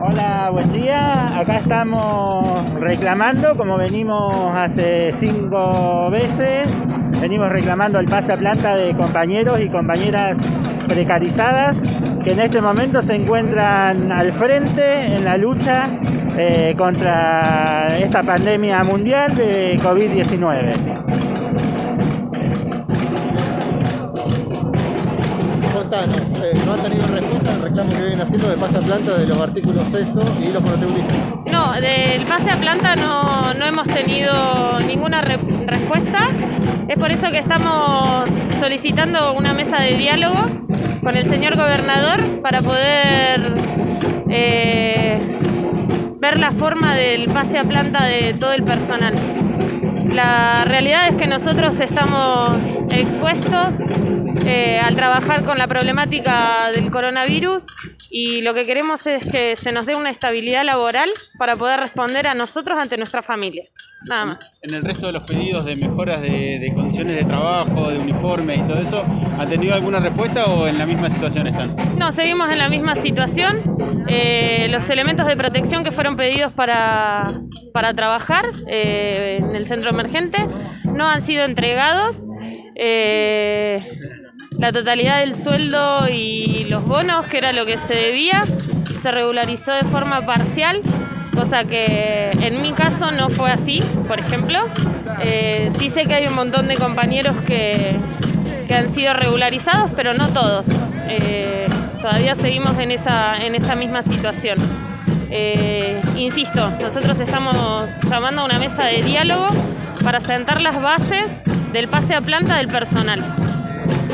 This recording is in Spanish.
Hola, buen día. Acá estamos reclamando, como venimos hace cinco veces, venimos reclamando el pase a planta de compañeros y compañeras precarizadas que en este momento se encuentran al frente en la lucha eh, contra esta pandemia mundial de COVID-19. Contanos, eh, ¿no han tenido respuesta al reclamo que vienen haciendo de pase a planta de los artículos 6 y los monotributistas? No, del pase a planta no, no hemos tenido ninguna re- respuesta. Es por eso que estamos solicitando una mesa de diálogo con el señor gobernador para poder eh, ver la forma del pase a planta de todo el personal. La realidad es que nosotros estamos expuestos eh, al trabajar con la problemática del coronavirus y lo que queremos es que se nos dé una estabilidad laboral para poder responder a nosotros ante nuestra familia. Nada más. En el resto de los pedidos de mejoras de, de condiciones de trabajo, de uniforme y todo eso, ¿han tenido alguna respuesta o en la misma situación están? No, seguimos en la misma situación. Eh, los elementos de protección que fueron pedidos para, para trabajar eh, en el centro emergente no han sido entregados. Eh, la totalidad del sueldo y los bonos, que era lo que se debía, se regularizó de forma parcial, cosa que en mi caso no fue así, por ejemplo. Eh, sí sé que hay un montón de compañeros que, han sido regularizados, pero no todos. Eh, todavía seguimos en esa, en esa misma situación. Eh, insisto, nosotros estamos llamando a una mesa de diálogo para sentar las bases del pase a planta del personal.